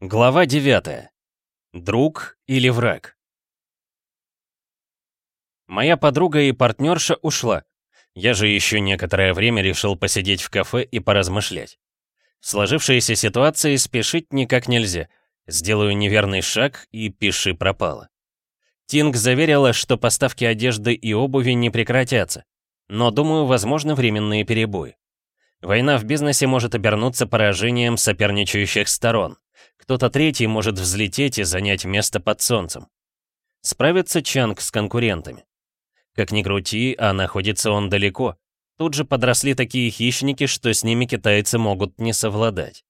Глава 9. Друг или враг? Моя подруга и партнерша ушла. Я же еще некоторое время решил посидеть в кафе и поразмышлять. В сложившейся ситуации спешить никак нельзя. Сделаю неверный шаг и пиши пропало. Тинг заверила, что поставки одежды и обуви не прекратятся. Но, думаю, возможно временные перебои. Война в бизнесе может обернуться поражением соперничающих сторон. Кто-то третий может взлететь и занять место под солнцем. Справится Чанг с конкурентами. Как ни крути, а находится он далеко. Тут же подросли такие хищники, что с ними китайцы могут не совладать.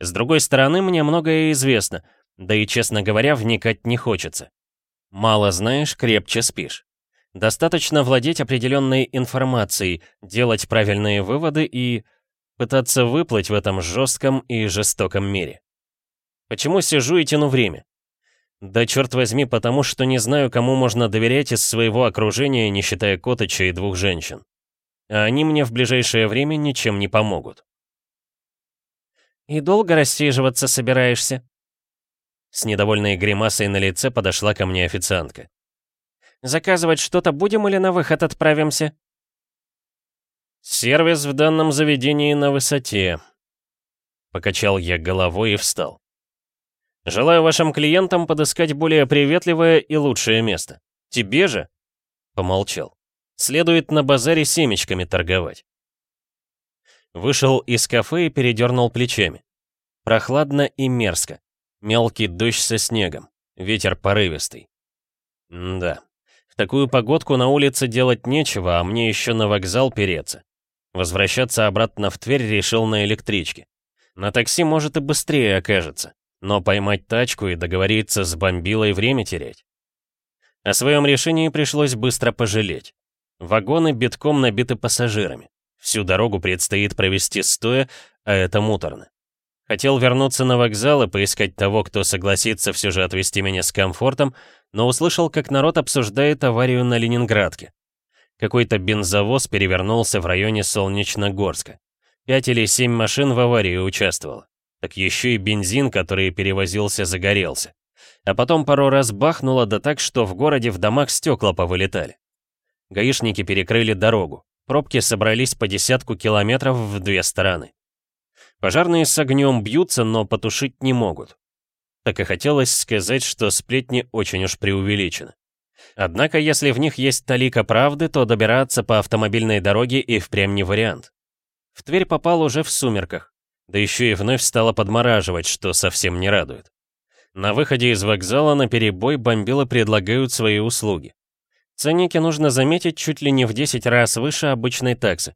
С другой стороны, мне многое известно, да и, честно говоря, вникать не хочется. Мало знаешь, крепче спишь. Достаточно владеть определенной информацией, делать правильные выводы и пытаться выплыть в этом жестком и жестоком мире. Почему сижу и тяну время? Да черт возьми, потому что не знаю, кому можно доверять из своего окружения, не считая Котыча и двух женщин. А они мне в ближайшее время ничем не помогут. «И долго рассиживаться собираешься?» С недовольной гримасой на лице подошла ко мне официантка. «Заказывать что-то будем или на выход отправимся?» «Сервис в данном заведении на высоте», — покачал я головой и встал. Желаю вашим клиентам подыскать более приветливое и лучшее место. Тебе же, помолчал, следует на базаре семечками торговать. Вышел из кафе и передернул плечами. Прохладно и мерзко. Мелкий дождь со снегом. Ветер порывистый. М да. В такую погодку на улице делать нечего, а мне еще на вокзал переться. Возвращаться обратно в Тверь решил на электричке. На такси, может, и быстрее окажется. Но поймать тачку и договориться с бомбилой время терять. О своем решении пришлось быстро пожалеть. Вагоны битком набиты пассажирами. Всю дорогу предстоит провести стоя, а это муторно. Хотел вернуться на вокзал и поискать того, кто согласится все же отвезти меня с комфортом, но услышал, как народ обсуждает аварию на Ленинградке. Какой-то бензовоз перевернулся в районе Солнечногорска. Пять или семь машин в аварии участвовало так еще и бензин, который перевозился, загорелся. А потом пару раз бахнуло, да так, что в городе в домах стекла повылетали. Гаишники перекрыли дорогу. Пробки собрались по десятку километров в две стороны. Пожарные с огнем бьются, но потушить не могут. Так и хотелось сказать, что сплетни очень уж преувеличены. Однако, если в них есть талика правды, то добираться по автомобильной дороге и впрямь не вариант. В Тверь попал уже в сумерках. Да еще и вновь стало подмораживать, что совсем не радует. На выходе из вокзала на перебой бомбилы предлагают свои услуги. Ценники нужно заметить чуть ли не в 10 раз выше обычной таксы.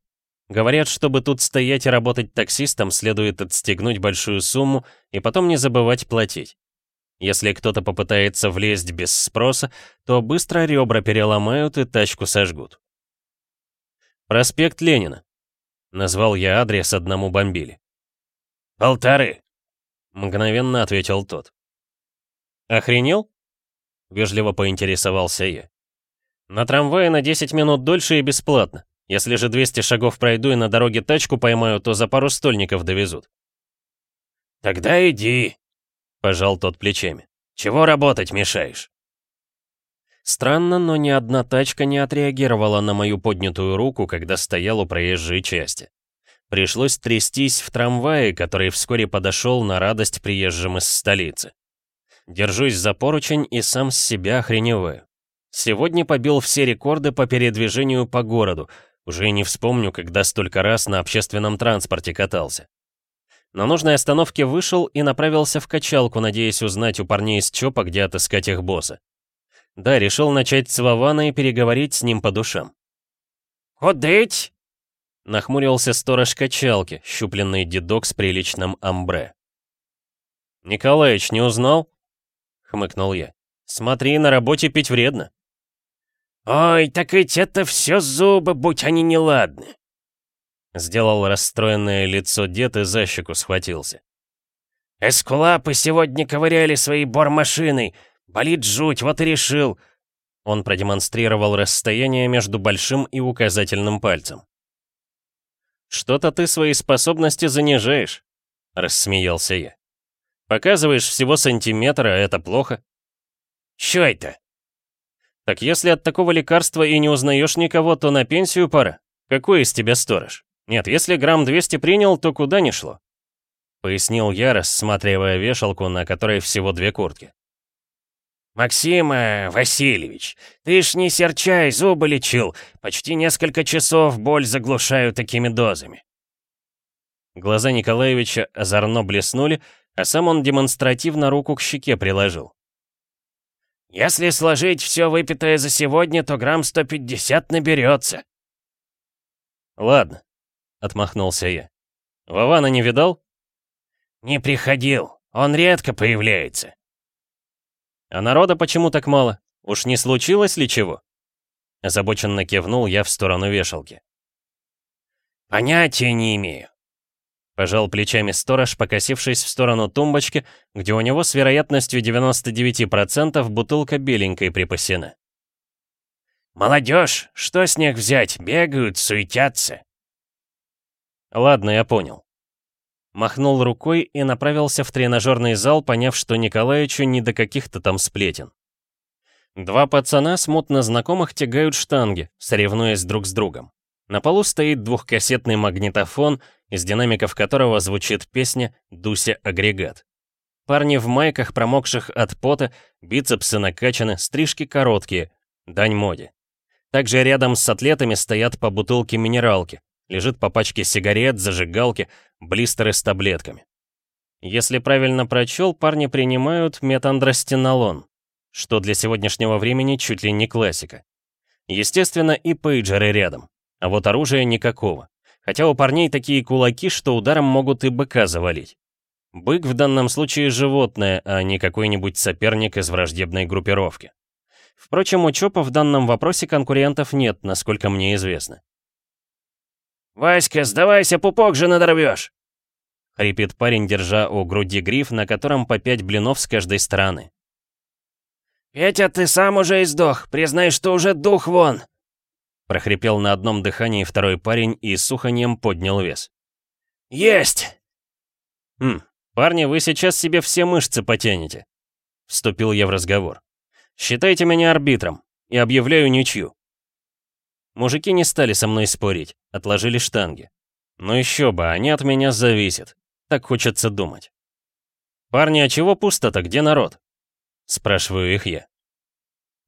Говорят, чтобы тут стоять и работать таксистом, следует отстегнуть большую сумму и потом не забывать платить. Если кто-то попытается влезть без спроса, то быстро ребра переломают и тачку сожгут. «Проспект Ленина», — назвал я адрес одному бомбили. «Полторы», — мгновенно ответил тот. «Охренел?» — вежливо поинтересовался я. «На трамвае на 10 минут дольше и бесплатно. Если же 200 шагов пройду и на дороге тачку поймаю, то за пару стольников довезут». «Тогда иди», — пожал тот плечами. «Чего работать мешаешь?» Странно, но ни одна тачка не отреагировала на мою поднятую руку, когда стоял у проезжей части. Пришлось трястись в трамвае, который вскоре подошел на радость приезжим из столицы. Держусь за поручень и сам с себя охреневаю. Сегодня побил все рекорды по передвижению по городу. Уже не вспомню, когда столько раз на общественном транспорте катался. На нужной остановке вышел и направился в качалку, надеясь узнать у парней из ЧОПа, где отыскать их босса. Да, решил начать с Вована и переговорить с ним по душам. «Ходить!» Нахмурился сторож качалки, щупленный дедок с приличным амбре. «Николаич, не узнал?» — хмыкнул я. «Смотри, на работе пить вредно». «Ой, так ведь это все зубы, будь они неладны!» Сделал расстроенное лицо дед и за щеку схватился. «Эскулапы сегодня ковыряли своей бормашиной. Болит жуть, вот и решил». Он продемонстрировал расстояние между большим и указательным пальцем. «Что-то ты свои способности занижаешь», — рассмеялся я. Показываешь всего сантиметр, а это плохо. Чё это? Так если от такого лекарства и не узнаешь никого, то на пенсию пора. Какой из тебя сторож? Нет, если грамм 200 принял, то куда ни шло. Пояснил я, рассматривая вешалку, на которой всего две куртки. «Максим э, Васильевич, ты ж не серчай, зубы лечил. Почти несколько часов боль заглушаю такими дозами». Глаза Николаевича озорно блеснули, а сам он демонстративно руку к щеке приложил. «Если сложить все выпитое за сегодня, то грамм 150 наберется». «Ладно», — отмахнулся я. «Вована не видал?» «Не приходил. Он редко появляется». «А народа почему так мало? Уж не случилось ли чего?» Озабоченно кивнул я в сторону вешалки. «Понятия не имею». Пожал плечами сторож, покосившись в сторону тумбочки, где у него с вероятностью 99% бутылка беленькой припасена. «Молодежь, что с них взять? Бегают, суетятся». «Ладно, я понял. Махнул рукой и направился в тренажерный зал, поняв, что Николаевичу не до каких-то там сплетен. Два пацана смутно знакомых тягают штанги, соревнуясь друг с другом. На полу стоит двухкассетный магнитофон, из динамиков которого звучит песня «Дуся-агрегат». Парни в майках, промокших от пота, бицепсы накачаны, стрижки короткие, дань моде. Также рядом с атлетами стоят по бутылке минералки, лежит по пачке сигарет, зажигалки, блистеры с таблетками. Если правильно прочел, парни принимают метандростенолон, что для сегодняшнего времени чуть ли не классика. Естественно, и пейджеры рядом, а вот оружия никакого. Хотя у парней такие кулаки, что ударом могут и быка завалить. Бык в данном случае животное, а не какой-нибудь соперник из враждебной группировки. Впрочем, у ЧОПа в данном вопросе конкурентов нет, насколько мне известно. «Васька, сдавайся, пупок же надорвешь!» Хрипит парень, держа у груди гриф, на котором по пять блинов с каждой стороны. «Петя, ты сам уже издох, признай, что уже дух вон!» Прохрипел на одном дыхании второй парень и с уханьем поднял вес. «Есть!» «Хм, парни, вы сейчас себе все мышцы потянете!» Вступил я в разговор. «Считайте меня арбитром и объявляю ничью. Мужики не стали со мной спорить, отложили штанги. Но еще бы, они от меня зависят. Так хочется думать. «Парни, а чего пусто-то? Где народ?» Спрашиваю их я.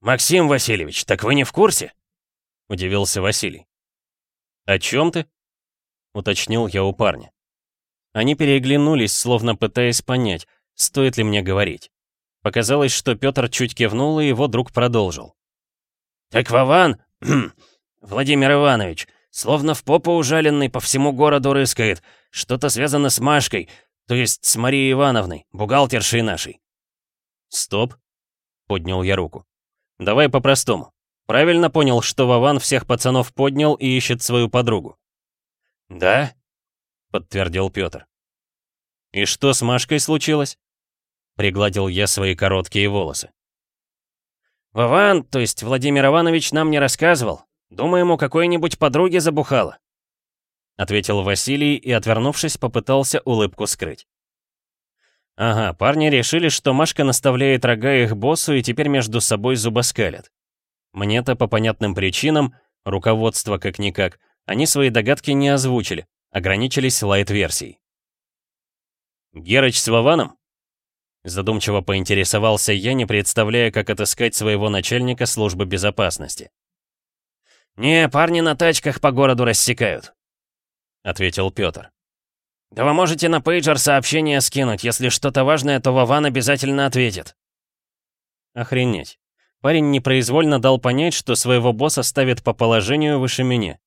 «Максим Васильевич, так вы не в курсе?» Удивился Василий. «О чем ты?» Уточнил я у парня. Они переглянулись, словно пытаясь понять, стоит ли мне говорить. Показалось, что Петр чуть кивнул, и его друг продолжил. «Так Вован, Владимир Иванович, словно в попу ужаленный по всему городу рыскает. Что-то связано с Машкой, то есть с Марией Ивановной, бухгалтершей нашей. Стоп. Поднял я руку. Давай по-простому. Правильно понял, что Вован всех пацанов поднял и ищет свою подругу? Да? Подтвердил Петр. И что с Машкой случилось? Пригладил я свои короткие волосы. Вован, то есть Владимир Иванович, нам не рассказывал. Думаем, у какой-нибудь подруги забухала», — ответил Василий и, отвернувшись, попытался улыбку скрыть. «Ага, парни решили, что Машка наставляет рога их боссу и теперь между собой зубоскалят. Мне-то по понятным причинам, руководство как-никак, они свои догадки не озвучили, ограничились лайт-версией. «Герыч с Вованом?» Задумчиво поинтересовался я, не представляя, как отыскать своего начальника службы безопасности. «Не, парни на тачках по городу рассекают», — ответил Пётр. «Да вы можете на пейджер сообщение скинуть. Если что-то важное, то Вован обязательно ответит». Охренеть. Парень непроизвольно дал понять, что своего босса ставит по положению выше меня.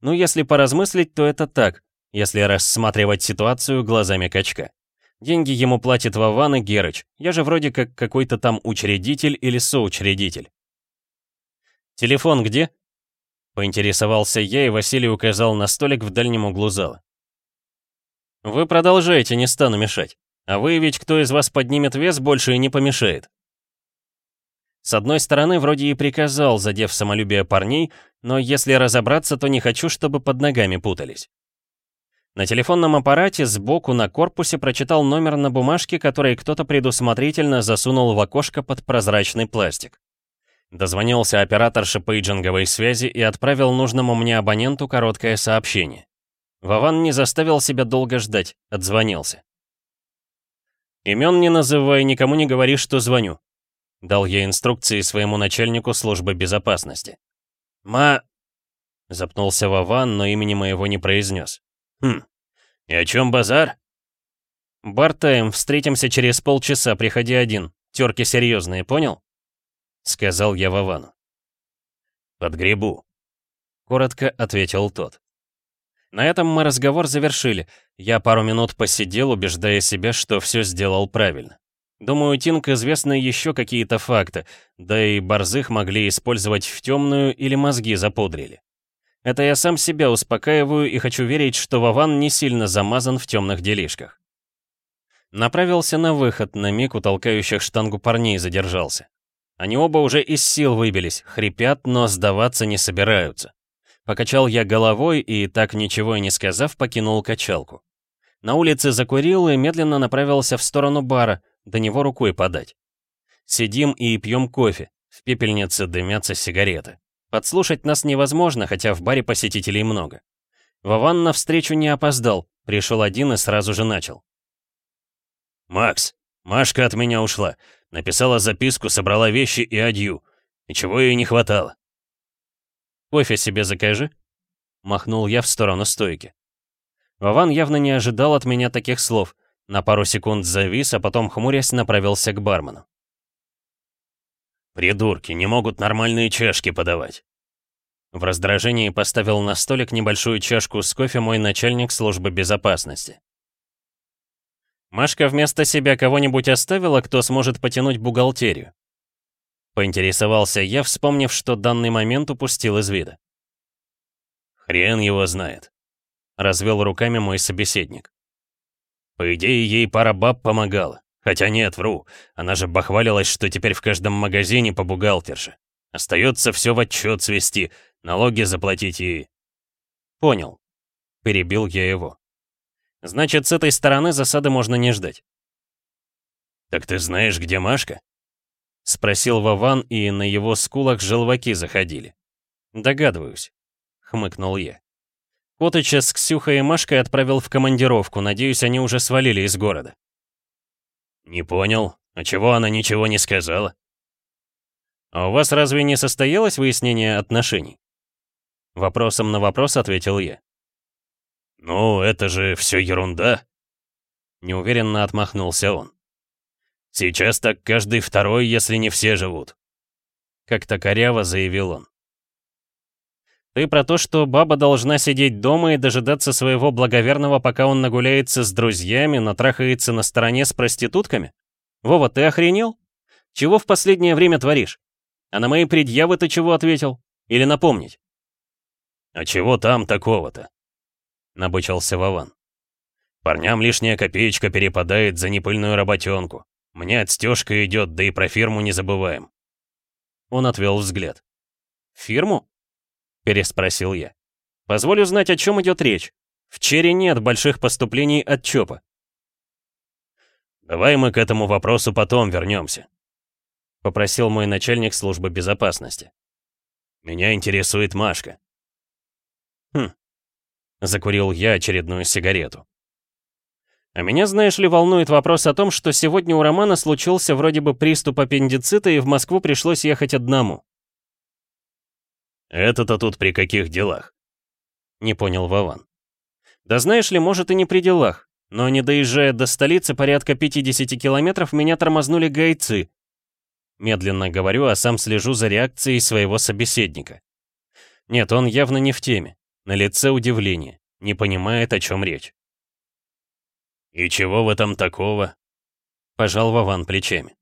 Ну, если поразмыслить, то это так, если рассматривать ситуацию глазами качка. Деньги ему платит Вован и Герыч. Я же вроде как какой-то там учредитель или соучредитель. «Телефон где?» Поинтересовался я, и Василий указал на столик в дальнем углу зала. «Вы продолжайте, не стану мешать. А выявить, кто из вас поднимет вес, больше и не помешает». С одной стороны, вроде и приказал, задев самолюбие парней, но если разобраться, то не хочу, чтобы под ногами путались. На телефонном аппарате сбоку на корпусе прочитал номер на бумажке, который кто-то предусмотрительно засунул в окошко под прозрачный пластик. Дозвонился операторше пейджинговой связи и отправил нужному мне абоненту короткое сообщение. Вован не заставил себя долго ждать, отзвонился. «Имен не называй, никому не говори, что звоню», — дал я инструкции своему начальнику службы безопасности. «Ма...» — запнулся Вован, но имени моего не произнес. «Хм, и о чем базар?» «Бартайм, встретимся через полчаса, приходи один. Терки серьезные, понял?» Сказал я Вовану. «Под грибу», — коротко ответил тот. На этом мы разговор завершили. Я пару минут посидел, убеждая себя, что все сделал правильно. Думаю, Тинк известны еще какие-то факты, да и борзых могли использовать в темную или мозги запудрили. Это я сам себя успокаиваю и хочу верить, что Вован не сильно замазан в темных делишках. Направился на выход, на миг у толкающих штангу парней задержался. Они оба уже из сил выбились, хрипят, но сдаваться не собираются. Покачал я головой и, так ничего и не сказав, покинул качалку. На улице закурил и медленно направился в сторону бара, до него рукой подать. Сидим и пьем кофе, в пепельнице дымятся сигареты. Подслушать нас невозможно, хотя в баре посетителей много. Вован навстречу не опоздал, пришел один и сразу же начал. «Макс, Машка от меня ушла. Написала записку, собрала вещи и адью. Ничего ей не хватало. «Кофе себе закажи», — махнул я в сторону стойки. Вован явно не ожидал от меня таких слов. На пару секунд завис, а потом, хмурясь, направился к бармену. «Придурки, не могут нормальные чашки подавать». В раздражении поставил на столик небольшую чашку с кофе мой начальник службы безопасности. «Машка вместо себя кого-нибудь оставила, кто сможет потянуть бухгалтерию?» Поинтересовался я, вспомнив, что данный момент упустил из вида. «Хрен его знает», — развел руками мой собеседник. «По идее, ей пара баб помогала. Хотя нет, вру. Она же бахвалилась, что теперь в каждом магазине по бухгалтерше. Остается все в отчет свести, налоги заплатить и...» «Понял», — перебил я его. «Значит, с этой стороны засады можно не ждать». «Так ты знаешь, где Машка?» — спросил Вован, и на его скулах желваки заходили. «Догадываюсь», — хмыкнул я. Котыча с Ксюхой и Машкой отправил в командировку, надеюсь, они уже свалили из города. «Не понял. А чего она ничего не сказала?» «А у вас разве не состоялось выяснение отношений?» Вопросом на вопрос ответил я. «Ну, это же все ерунда!» Неуверенно отмахнулся он. Сейчас так каждый второй, если не все живут. Как-то коряво заявил он. Ты про то, что баба должна сидеть дома и дожидаться своего благоверного, пока он нагуляется с друзьями, натрахается на стороне с проститутками? Вова, ты охренел? Чего в последнее время творишь? А на мои предъявы ты чего ответил? Или напомнить? А чего там такого-то? Набычился Вован. Парням лишняя копеечка перепадает за непыльную работенку. Мне отстежка идет, да и про фирму не забываем. Он отвел взгляд. «Фирму?» — переспросил я. «Позволю знать, о чем идет речь. В Чере нет больших поступлений от ЧОПа». «Давай мы к этому вопросу потом вернемся», — попросил мой начальник службы безопасности. «Меня интересует Машка». Закурил я очередную сигарету. А меня, знаешь ли, волнует вопрос о том, что сегодня у Романа случился вроде бы приступ аппендицита, и в Москву пришлось ехать одному. «Это-то тут при каких делах?» Не понял Вован. «Да знаешь ли, может и не при делах, но не доезжая до столицы порядка 50 километров, меня тормознули гайцы». Медленно говорю, а сам слежу за реакцией своего собеседника. Нет, он явно не в теме. На лице удивление, не понимает, о чем речь. «И чего в этом такого?» Пожал Вован плечами.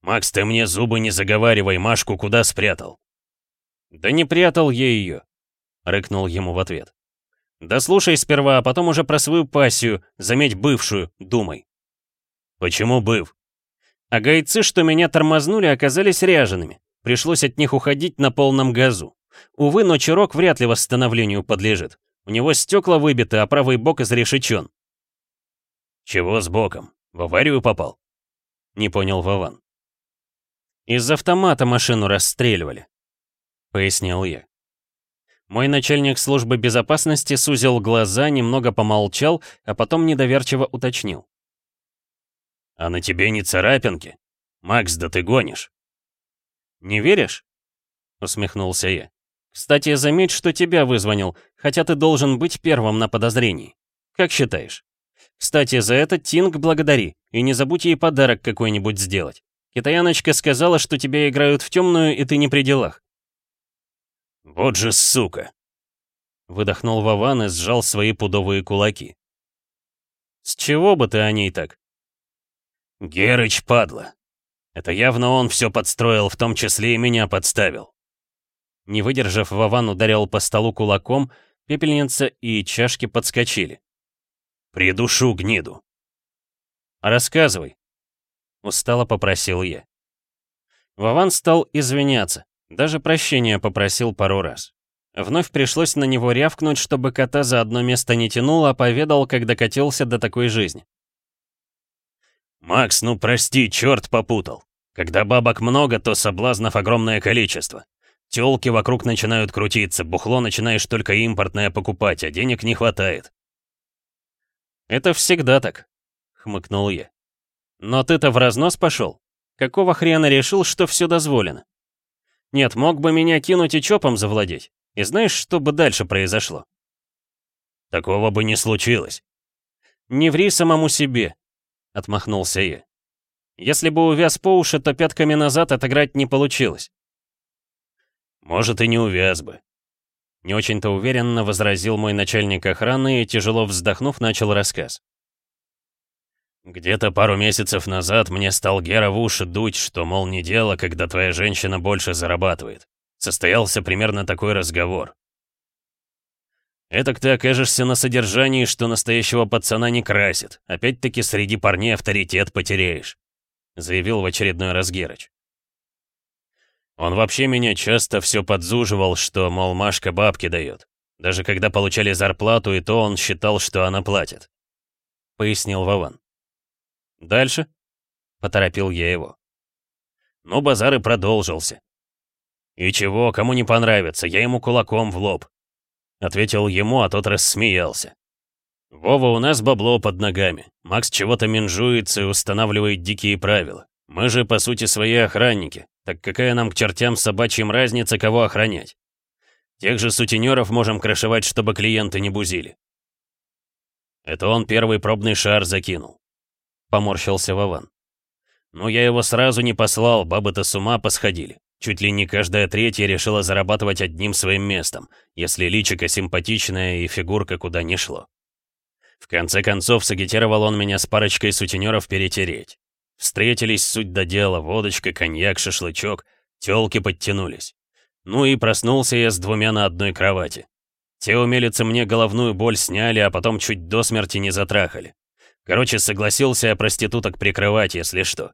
«Макс, ты мне зубы не заговаривай, Машку куда спрятал?» «Да не прятал я ее», — рыкнул ему в ответ. «Да слушай сперва, а потом уже про свою пассию, заметь бывшую, думай». «Почему быв?» А гайцы, что меня тормознули, оказались ряжеными. Пришлось от них уходить на полном газу. Увы, но Чирок вряд ли восстановлению подлежит. У него стекла выбиты, а правый бок изрешечен. Чего с боком? В аварию попал? Не понял Вован. Из автомата машину расстреливали, пояснил я. Мой начальник службы безопасности сузил глаза, немного помолчал, а потом недоверчиво уточнил. «А на тебе не царапинки? Макс, да ты гонишь!» «Не веришь?» — усмехнулся я. «Кстати, заметь, что тебя вызвонил, хотя ты должен быть первым на подозрении. Как считаешь? Кстати, за это Тинг благодари, и не забудь ей подарок какой-нибудь сделать. Китаяночка сказала, что тебя играют в темную, и ты не при делах». «Вот же сука!» Выдохнул Вован и сжал свои пудовые кулаки. «С чего бы ты о ней так?» «Герыч, падла! Это явно он все подстроил, в том числе и меня подставил». Не выдержав, Вован ударил по столу кулаком, пепельница и чашки подскочили. «Придушу гниду!» «Рассказывай», — устало попросил я. Вован стал извиняться, даже прощения попросил пару раз. Вновь пришлось на него рявкнуть, чтобы кота за одно место не тянул, а поведал, как докатился до такой жизни. «Макс, ну прости, черт попутал. Когда бабок много, то соблазнов огромное количество. Тёлки вокруг начинают крутиться, бухло начинаешь только импортное покупать, а денег не хватает». «Это всегда так», — хмыкнул я. «Но ты-то в разнос пошел? Какого хрена решил, что все дозволено? Нет, мог бы меня кинуть и чопом завладеть. И знаешь, что бы дальше произошло? Такого бы не случилось. Не ври самому себе, отмахнулся я. Если бы увяз по уши, то пятками назад отыграть не получилось. Может, и не увяз бы. Не очень-то уверенно возразил мой начальник охраны и, тяжело вздохнув, начал рассказ. Где-то пару месяцев назад мне стал Гера в уши дуть, что, мол, не дело, когда твоя женщина больше зарабатывает. Состоялся примерно такой разговор. «Этак ты окажешься на содержании, что настоящего пацана не красит. Опять-таки среди парней авторитет потеряешь», — заявил в очередной раз Герыч. Он вообще меня часто все подзуживал, что, мол, Машка бабки дает. Даже когда получали зарплату, и то он считал, что она платит. Пояснил Вован. «Дальше?» — поторопил я его. Ну, базар и продолжился. «И чего, кому не понравится, я ему кулаком в лоб», — ответил ему, а тот рассмеялся. «Вова, у нас бабло под ногами. Макс чего-то менжуется и устанавливает дикие правила. Мы же, по сути, свои охранники. Так какая нам к чертям собачьим разница, кого охранять? Тех же сутенеров можем крышевать, чтобы клиенты не бузили». Это он первый пробный шар закинул. — поморщился Вован. «Ну, я его сразу не послал, бабы-то с ума посходили. Чуть ли не каждая третья решила зарабатывать одним своим местом, если личико симпатичное и фигурка куда не шло. В конце концов, сагитировал он меня с парочкой сутенеров перетереть. Встретились суть до дела, водочка, коньяк, шашлычок, тёлки подтянулись. Ну и проснулся я с двумя на одной кровати. Те умелицы мне головную боль сняли, а потом чуть до смерти не затрахали. Короче, согласился я проституток прикрывать, если что.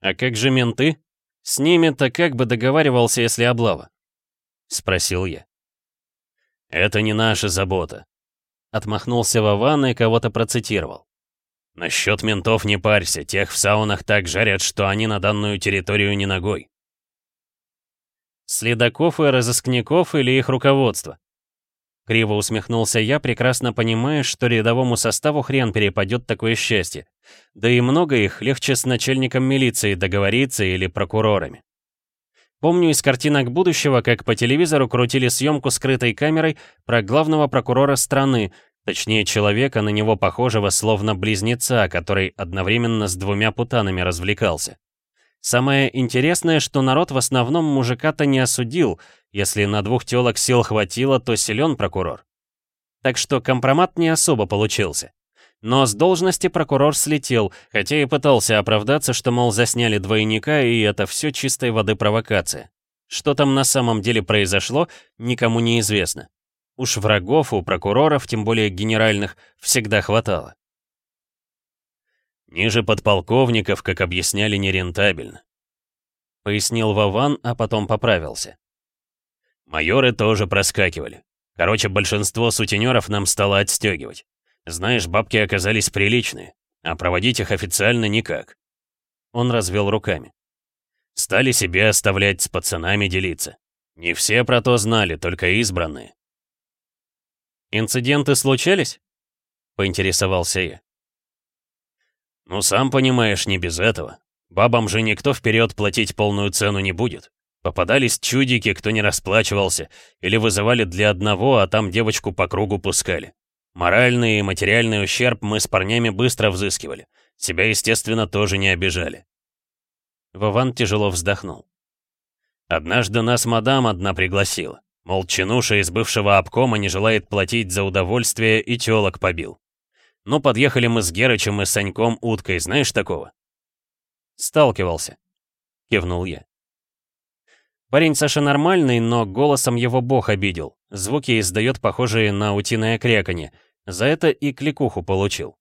«А как же менты? С ними-то как бы договаривался, если облава?» — спросил я. «Это не наша забота», — отмахнулся Вован и кого-то процитировал. «Насчет ментов не парься, тех в саунах так жарят, что они на данную территорию не ногой». «Следаков и разыскников или их руководство?» Криво усмехнулся я, прекрасно понимая, что рядовому составу хрен перепадет такое счастье. Да и много их легче с начальником милиции договориться или прокурорами. Помню из картинок будущего, как по телевизору крутили съемку скрытой камерой про главного прокурора страны, точнее человека, на него похожего словно близнеца, который одновременно с двумя путанами развлекался. Самое интересное, что народ в основном мужика-то не осудил, если на двух телок сил хватило, то силен прокурор. Так что компромат не особо получился. Но с должности прокурор слетел, хотя и пытался оправдаться, что, мол, засняли двойника, и это все чистой воды провокация. Что там на самом деле произошло, никому не известно. Уж врагов у прокуроров, тем более генеральных, всегда хватало. Ниже подполковников, как объясняли, нерентабельно. Пояснил Вован, а потом поправился. Майоры тоже проскакивали. Короче, большинство сутенеров нам стало отстегивать. Знаешь, бабки оказались приличные, а проводить их официально никак. Он развел руками. Стали себе оставлять с пацанами делиться. Не все про то знали, только избранные. «Инциденты случались?» — поинтересовался я. «Ну, сам понимаешь, не без этого. Бабам же никто вперед платить полную цену не будет. Попадались чудики, кто не расплачивался, или вызывали для одного, а там девочку по кругу пускали. Моральный и материальный ущерб мы с парнями быстро взыскивали. Себя, естественно, тоже не обижали. Вован тяжело вздохнул. Однажды нас мадам одна пригласила. Мол, чинуша из бывшего обкома не желает платить за удовольствие и тёлок побил. Ну, подъехали мы с Герычем и Саньком уткой, знаешь такого? Сталкивался. Кивнул я. Парень Саша нормальный, но голосом его бог обидел. Звуки издает похожие на утиное кряканье. За это и кликуху получил.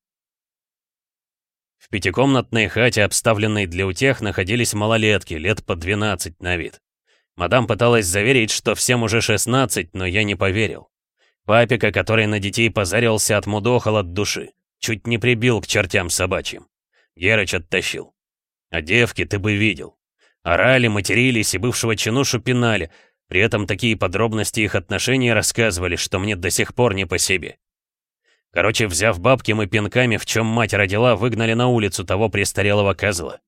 В пятикомнатной хате, обставленной для утех, находились малолетки, лет по 12 на вид. Мадам пыталась заверить, что всем уже 16, но я не поверил. Папика, который на детей позарился, отмудохал от души. Чуть не прибил к чертям собачьим. Герыч оттащил. А девки ты бы видел. Орали, матерились и бывшего чинушу пинали. При этом такие подробности их отношений рассказывали, что мне до сих пор не по себе. Короче, взяв бабки, мы пинками, в чем мать родила, выгнали на улицу того престарелого козла.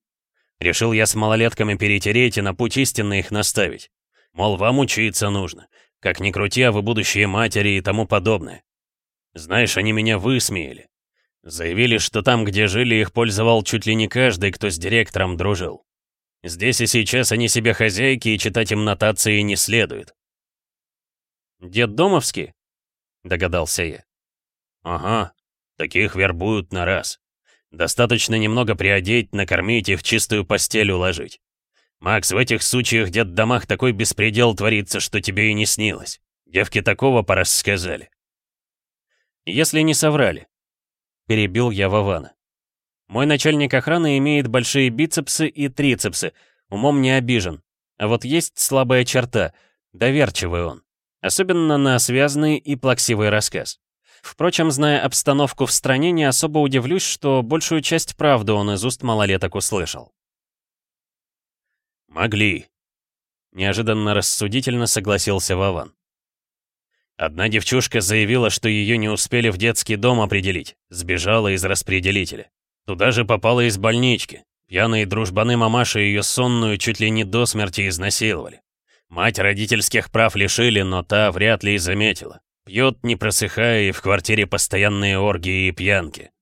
Решил я с малолетками перетереть и на путь истинный их наставить. Мол, вам учиться нужно. Как ни крути, а вы будущие матери и тому подобное. Знаешь, они меня высмеяли. Заявили, что там, где жили, их пользовал чуть ли не каждый, кто с директором дружил. Здесь и сейчас они себе хозяйки, и читать им нотации не следует. «Дед Домовский?» — догадался я. «Ага, таких вербуют на раз. Достаточно немного приодеть, накормить и в чистую постель уложить. Макс, в этих случаях дед-домах такой беспредел творится, что тебе и не снилось. Девки такого порассказали. Если не соврали. Перебил я Вована. Мой начальник охраны имеет большие бицепсы и трицепсы, умом не обижен. А вот есть слабая черта, доверчивый он. Особенно на связанный и плаксивый рассказ. Впрочем, зная обстановку в стране, не особо удивлюсь, что большую часть правды он из уст малолеток услышал. «Могли», — неожиданно рассудительно согласился Вован. Одна девчушка заявила, что ее не успели в детский дом определить, сбежала из распределителя. Туда же попала из больнички. Пьяные дружбаны мамаши ее сонную чуть ли не до смерти изнасиловали. Мать родительских прав лишили, но та вряд ли и заметила. Пьет, не просыхая, и в квартире постоянные оргии и пьянки.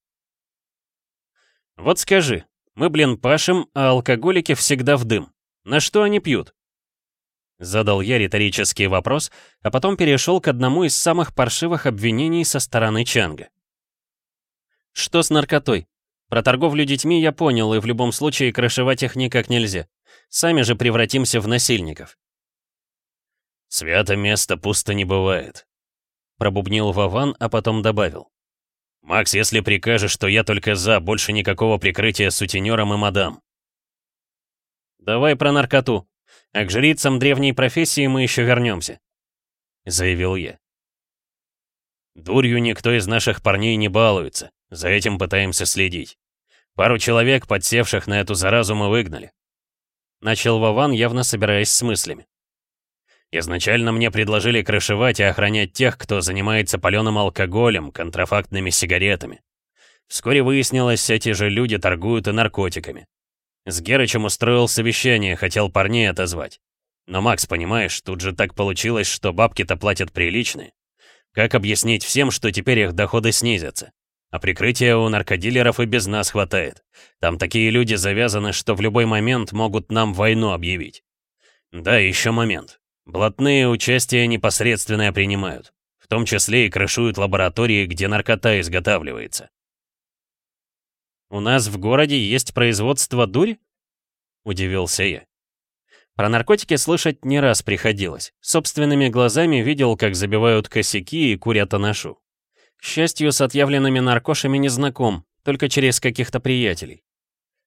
Вот скажи, мы, блин, пашем, а алкоголики всегда в дым. На что они пьют? Задал я риторический вопрос, а потом перешел к одному из самых паршивых обвинений со стороны Чанга. Что с наркотой? Про торговлю детьми я понял, и в любом случае крышевать их никак нельзя. Сами же превратимся в насильников. «Свято место пусто не бывает», Пробубнил Вован, а потом добавил. «Макс, если прикажешь, то я только за, больше никакого прикрытия сутенером и мадам». «Давай про наркоту. А к жрицам древней профессии мы еще вернемся», — заявил я. «Дурью никто из наших парней не балуется. За этим пытаемся следить. Пару человек, подсевших на эту заразу, мы выгнали». Начал Вован, явно собираясь с мыслями. Изначально мне предложили крышевать и охранять тех, кто занимается паленым алкоголем, контрафактными сигаретами. Вскоре выяснилось, эти же люди торгуют и наркотиками. С Герычем устроил совещание, хотел парней отозвать. Но, Макс, понимаешь, тут же так получилось, что бабки-то платят приличные. Как объяснить всем, что теперь их доходы снизятся? А прикрытия у наркодилеров и без нас хватает. Там такие люди завязаны, что в любой момент могут нам войну объявить. Да, еще момент. Блатные участие непосредственное принимают, в том числе и крышуют лаборатории, где наркота изготавливается. «У нас в городе есть производство дури?» — удивился я. Про наркотики слышать не раз приходилось. Собственными глазами видел, как забивают косяки и курят аношу. К счастью, с отъявленными наркошами не знаком, только через каких-то приятелей.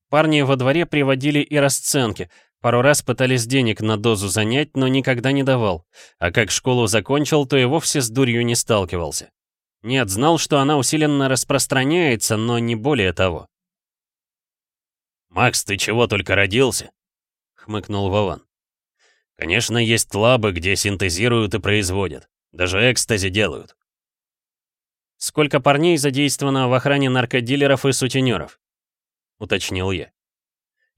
Парни во дворе приводили и расценки, Пару раз пытались денег на дозу занять, но никогда не давал. А как школу закончил, то и вовсе с дурью не сталкивался. Нет, знал, что она усиленно распространяется, но не более того. «Макс, ты чего только родился?» — хмыкнул Вован. «Конечно, есть лабы, где синтезируют и производят. Даже экстази делают». «Сколько парней задействовано в охране наркодилеров и сутенеров?» — уточнил я.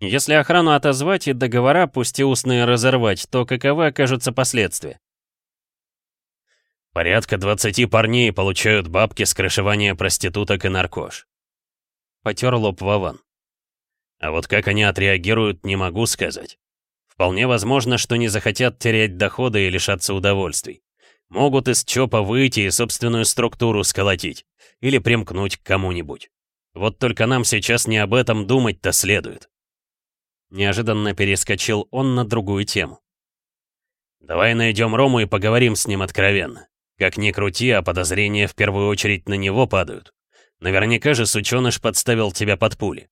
Если охрану отозвать и договора, пусть и устные, разорвать, то каковы окажутся последствия? Порядка 20 парней получают бабки с крышевания проституток и наркош. Потер лоб Вован. А вот как они отреагируют, не могу сказать. Вполне возможно, что не захотят терять доходы и лишаться удовольствий. Могут из ЧОПа выйти и собственную структуру сколотить. Или примкнуть к кому-нибудь. Вот только нам сейчас не об этом думать-то следует. Неожиданно перескочил он на другую тему. «Давай найдем Рому и поговорим с ним откровенно. Как ни крути, а подозрения в первую очередь на него падают. Наверняка же сучёныш подставил тебя под пули».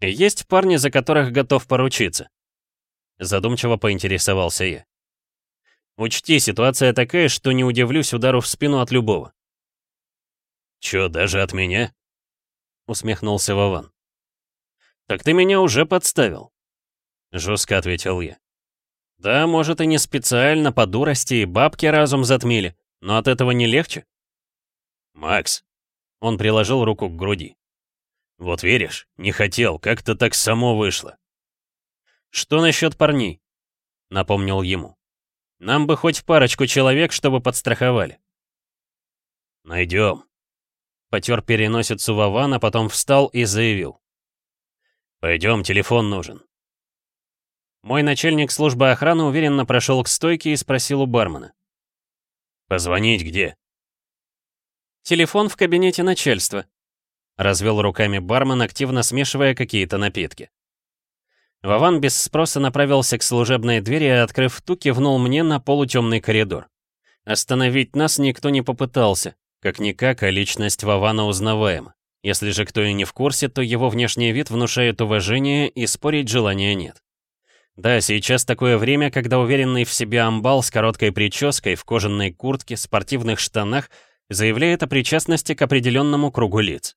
«Есть парни, за которых готов поручиться?» Задумчиво поинтересовался я. «Учти, ситуация такая, что не удивлюсь удару в спину от любого». «Чё, даже от меня?» Усмехнулся Вован. «Так ты меня уже подставил», — жестко ответил я. «Да, может, и не специально, по дурости, и бабки разум затмили, но от этого не легче?» «Макс», — он приложил руку к груди. «Вот веришь, не хотел, как-то так само вышло». «Что насчет парней?» — напомнил ему. «Нам бы хоть парочку человек, чтобы подстраховали». «Найдем», — потер переносицу Вован, а потом встал и заявил. «Пойдем, телефон нужен». Мой начальник службы охраны уверенно прошел к стойке и спросил у бармена. «Позвонить где?» «Телефон в кабинете начальства», — развел руками бармен, активно смешивая какие-то напитки. Вован без спроса направился к служебной двери и, открыв ту, кивнул мне на полутемный коридор. Остановить нас никто не попытался. Как-никак, а личность Вована узнаваема. Если же кто и не в курсе, то его внешний вид внушает уважение и спорить желания нет. Да, сейчас такое время, когда уверенный в себе амбал с короткой прической, в кожаной куртке, спортивных штанах заявляет о причастности к определенному кругу лиц.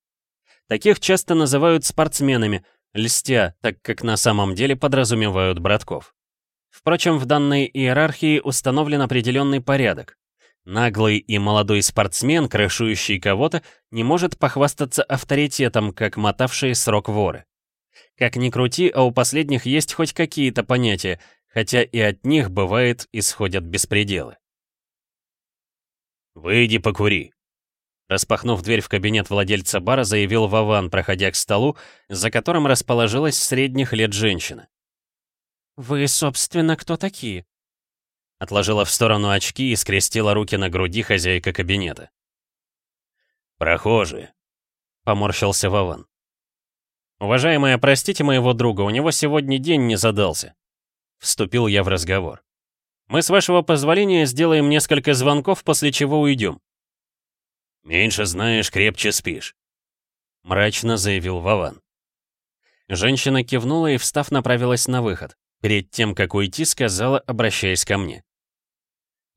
Таких часто называют спортсменами, льстя, так как на самом деле подразумевают братков. Впрочем, в данной иерархии установлен определенный порядок. Наглый и молодой спортсмен, крышующий кого-то, не может похвастаться авторитетом, как мотавшие срок воры. Как ни крути, а у последних есть хоть какие-то понятия, хотя и от них, бывает, исходят беспределы. «Выйди покури», Распахнув дверь в кабинет владельца бара, заявил Вован, проходя к столу, за которым расположилась средних лет женщина. «Вы, собственно, кто такие?» Отложила в сторону очки и скрестила руки на груди хозяйка кабинета. «Прохожие», — поморщился Вован. «Уважаемая, простите моего друга, у него сегодня день не задался». Вступил я в разговор. «Мы, с вашего позволения, сделаем несколько звонков, после чего уйдем». «Меньше знаешь, крепче спишь», — мрачно заявил Вован. Женщина кивнула и, встав, направилась на выход. Перед тем, как уйти, сказала, обращаясь ко мне.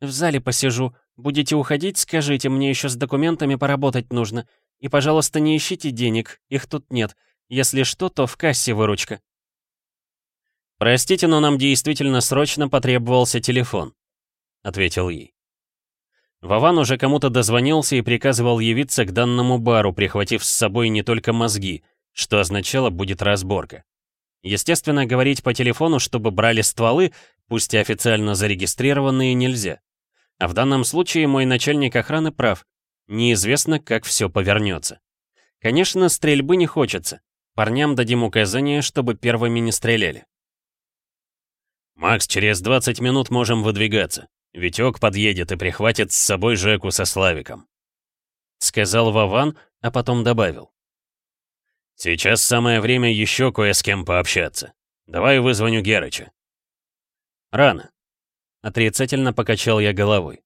«В зале посижу. Будете уходить, скажите, мне еще с документами поработать нужно. И, пожалуйста, не ищите денег, их тут нет. Если что, то в кассе выручка». «Простите, но нам действительно срочно потребовался телефон», — ответил ей. Вован уже кому-то дозвонился и приказывал явиться к данному бару, прихватив с собой не только мозги, что означало будет разборка. Естественно, говорить по телефону, чтобы брали стволы, пусть и официально зарегистрированные, нельзя. А в данном случае мой начальник охраны прав. Неизвестно, как все повернется. Конечно, стрельбы не хочется. Парням дадим указание, чтобы первыми не стреляли. «Макс, через 20 минут можем выдвигаться. Витек подъедет и прихватит с собой Жеку со Славиком», — сказал Вован, а потом добавил. «Сейчас самое время еще кое с кем пообщаться. Давай вызвоню Герыча». «Рано. Отрицательно покачал я головой.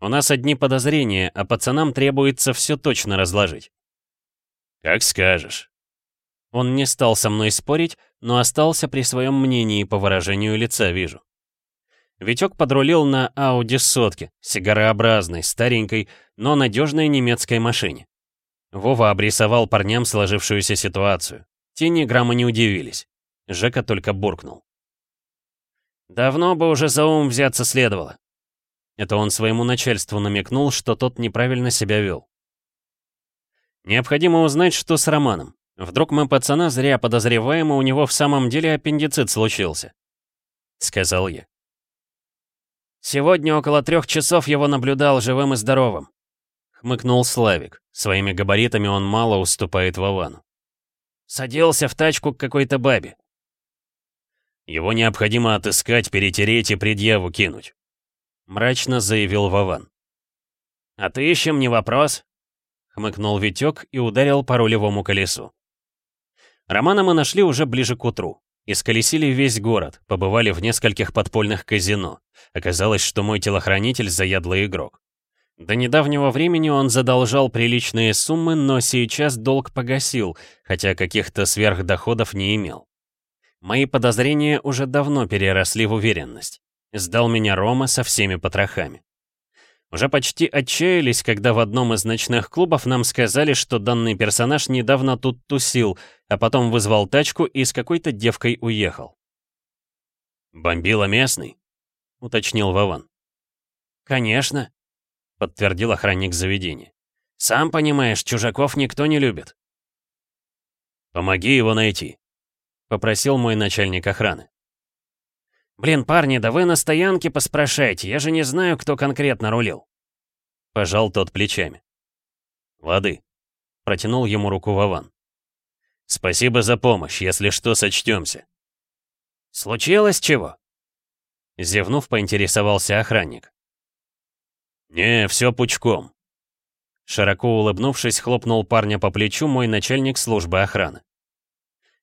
У нас одни подозрения, а пацанам требуется все точно разложить. Как скажешь. Он не стал со мной спорить, но остался при своем мнении, по выражению лица вижу. Витек подрулил на Ауди сотки, сигарообразной, старенькой, но надежной немецкой машине. Вова обрисовал парням сложившуюся ситуацию. Те ни грамма не удивились. Жека только буркнул. «Давно бы уже за ум взяться следовало». Это он своему начальству намекнул, что тот неправильно себя вел. «Необходимо узнать, что с Романом. Вдруг мы пацана зря подозреваем, и у него в самом деле аппендицит случился», — сказал я. «Сегодня около трех часов его наблюдал живым и здоровым», — хмыкнул Славик. Своими габаритами он мало уступает Вовану. «Садился в тачку к какой-то бабе». «Его необходимо отыскать, перетереть и предъяву кинуть», — мрачно заявил Вован. «Отыщем, не вопрос», — хмыкнул Витек и ударил по рулевому колесу. Романа мы нашли уже ближе к утру. Исколесили весь город, побывали в нескольких подпольных казино. Оказалось, что мой телохранитель — заядлый игрок. До недавнего времени он задолжал приличные суммы, но сейчас долг погасил, хотя каких-то сверхдоходов не имел. Мои подозрения уже давно переросли в уверенность. Сдал меня Рома со всеми потрохами. Уже почти отчаялись, когда в одном из ночных клубов нам сказали, что данный персонаж недавно тут тусил, а потом вызвал тачку и с какой-то девкой уехал. «Бомбила местный?» — уточнил Вован. «Конечно», — подтвердил охранник заведения. «Сам понимаешь, чужаков никто не любит». «Помоги его найти», — попросил мой начальник охраны. «Блин, парни, да вы на стоянке поспрашайте, я же не знаю, кто конкретно рулил». Пожал тот плечами. «Воды», — протянул ему руку Вован. «Спасибо за помощь, если что, сочтемся». «Случилось чего?» Зевнув, поинтересовался охранник. «Не, все пучком». Широко улыбнувшись, хлопнул парня по плечу мой начальник службы охраны.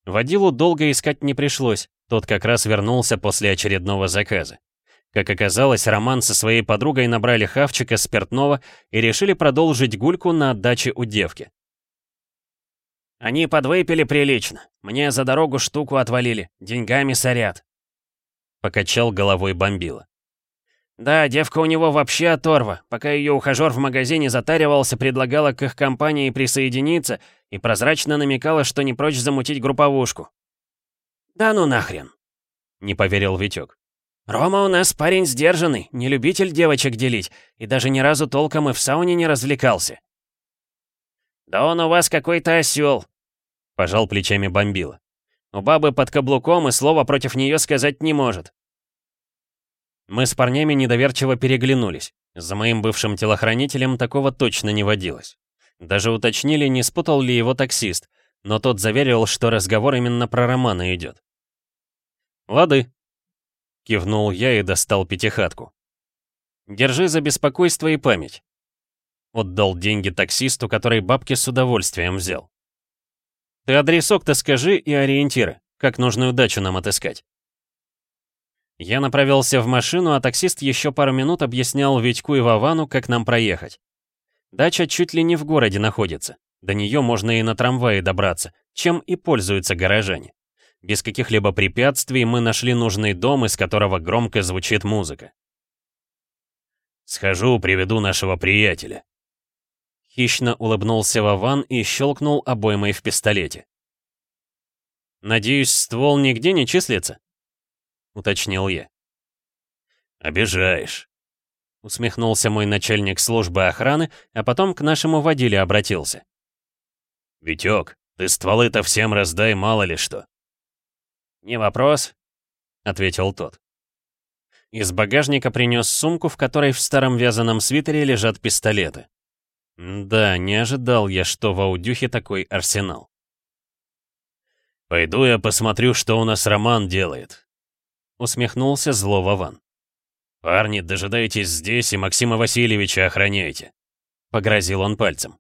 Водилу долго искать не пришлось, тот как раз вернулся после очередного заказа. Как оказалось, Роман со своей подругой набрали хавчика спиртного и решили продолжить гульку на даче у девки. «Они подвыпили прилично. Мне за дорогу штуку отвалили. Деньгами сорят». Покачал головой бомбила. «Да, девка у него вообще оторва. Пока ее ухажер в магазине затаривался, предлагала к их компании присоединиться и прозрачно намекала, что не прочь замутить групповушку. «Да ну нахрен!» — не поверил Витек. «Рома у нас парень сдержанный, не любитель девочек делить, и даже ни разу толком и в сауне не развлекался». «Да он у вас какой-то осел», — пожал плечами бомбила. «У бабы под каблуком и слова против нее сказать не может». Мы с парнями недоверчиво переглянулись. За моим бывшим телохранителем такого точно не водилось. Даже уточнили, не спутал ли его таксист, но тот заверил, что разговор именно про Романа идет. «Лады», — кивнул я и достал пятихатку. «Держи за беспокойство и память». Отдал деньги таксисту, который бабки с удовольствием взял. «Ты адресок-то скажи и ориентиры, как нужную дачу нам отыскать». Я направился в машину, а таксист еще пару минут объяснял Витьку и Вовану, как нам проехать. Дача чуть ли не в городе находится. До нее можно и на трамвае добраться, чем и пользуются горожане. Без каких-либо препятствий мы нашли нужный дом, из которого громко звучит музыка. «Схожу, приведу нашего приятеля». Хищно улыбнулся Вован и щелкнул обоймой в пистолете. «Надеюсь, ствол нигде не числится?» — уточнил я. «Обижаешь», — усмехнулся мой начальник службы охраны, а потом к нашему водиле обратился. «Витёк, ты стволы-то всем раздай, мало ли что». «Не вопрос», — ответил тот. Из багажника принес сумку, в которой в старом вязаном свитере лежат пистолеты. Да, не ожидал я, что в Аудюхе такой арсенал. «Пойду я посмотрю, что у нас Роман делает», — усмехнулся зло Вован. «Парни, дожидайтесь здесь и Максима Васильевича охраняйте», — погрозил он пальцем.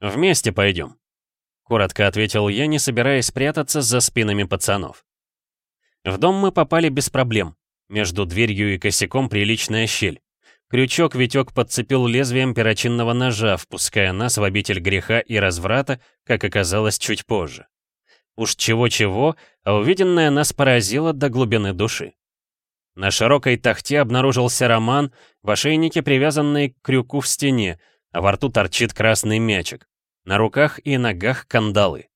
«Вместе пойдем», — коротко ответил я, не собираясь прятаться за спинами пацанов. В дом мы попали без проблем. Между дверью и косяком приличная щель. Крючок Витек подцепил лезвием перочинного ножа, впуская нас в обитель греха и разврата, как оказалось чуть позже. Уж чего-чего, а увиденное нас поразило до глубины души. На широкой тахте обнаружился Роман, в ошейнике привязанный к крюку в стене, а во рту торчит красный мячик. На руках и ногах кандалы.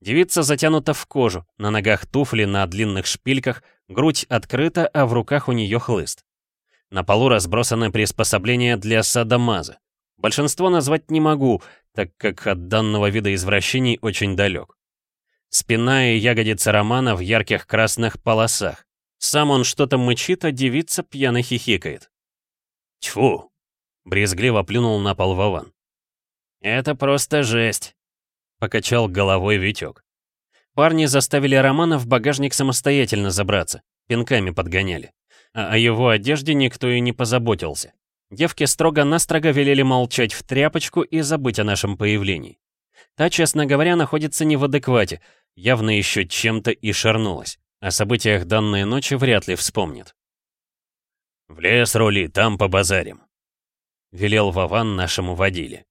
Девица затянута в кожу, на ногах туфли на длинных шпильках, грудь открыта, а в руках у нее хлыст. На полу разбросаны приспособления для садомаза. Большинство назвать не могу, так как от данного вида извращений очень далек. Спина и ягодица Романа в ярких красных полосах. Сам он что-то мычит, а девица пьяно хихикает. «Тьфу!» — брезгливо плюнул на пол Вован. «Это просто жесть!» — покачал головой Витек. Парни заставили Романа в багажник самостоятельно забраться, пинками подгоняли. А о его одежде никто и не позаботился. Девки строго-настрого велели молчать в тряпочку и забыть о нашем появлении. Та, честно говоря, находится не в адеквате, явно еще чем-то и шарнулась. О событиях данной ночи вряд ли вспомнит. «В лес рули, там побазарим», — велел Вован нашему водиле.